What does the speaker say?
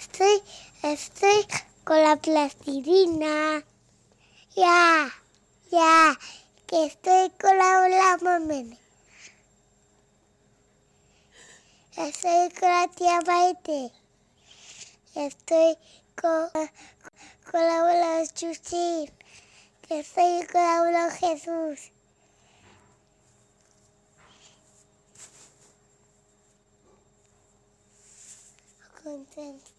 Estoy, estoy con la plastilina. Ya, ya, que estoy con la la mamá. Estoy con la tía Maite. Estoy con, con la abuela Chuchín. Estoy con la abuela Jesús. content.